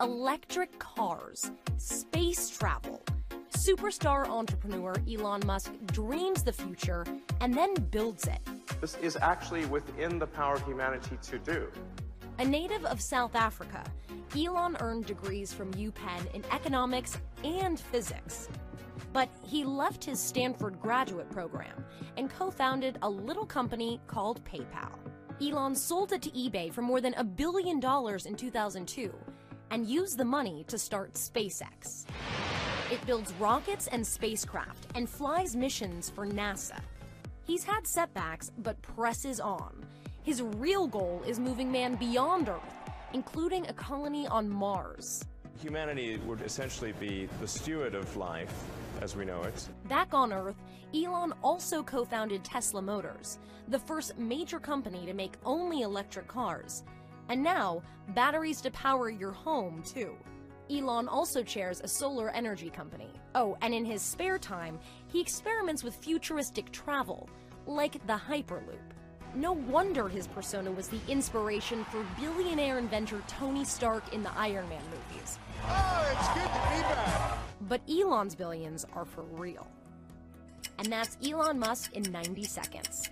electric cars, space travel. Superstar entrepreneur Elon Musk dreams the future and then builds it. This is actually within the power of humanity to do. A native of South Africa, Elon earned degrees from UPenn in economics and physics. But he left his Stanford graduate program and co founded a little company called PayPal. Elon sold it to eBay for more than a billion dollars in 2002 and used the money to start SpaceX. It builds rockets and spacecraft and flies missions for NASA. He's had setbacks, but presses on. His real goal is moving man beyond Earth, including a colony on Mars. Humanity would essentially be the steward of life as we know it. Back on Earth, Elon also co founded Tesla Motors, the first major company to make only electric cars. And now, batteries to power your home, too. Elon also chairs a solar energy company. Oh, and in his spare time, he experiments with futuristic travel, like the Hyperloop. No wonder his persona was the inspiration for billionaire inventor Tony Stark in the Iron Man movies. Oh, it's good to be back! But Elon's billions are for real. And that's Elon Musk in 90 seconds.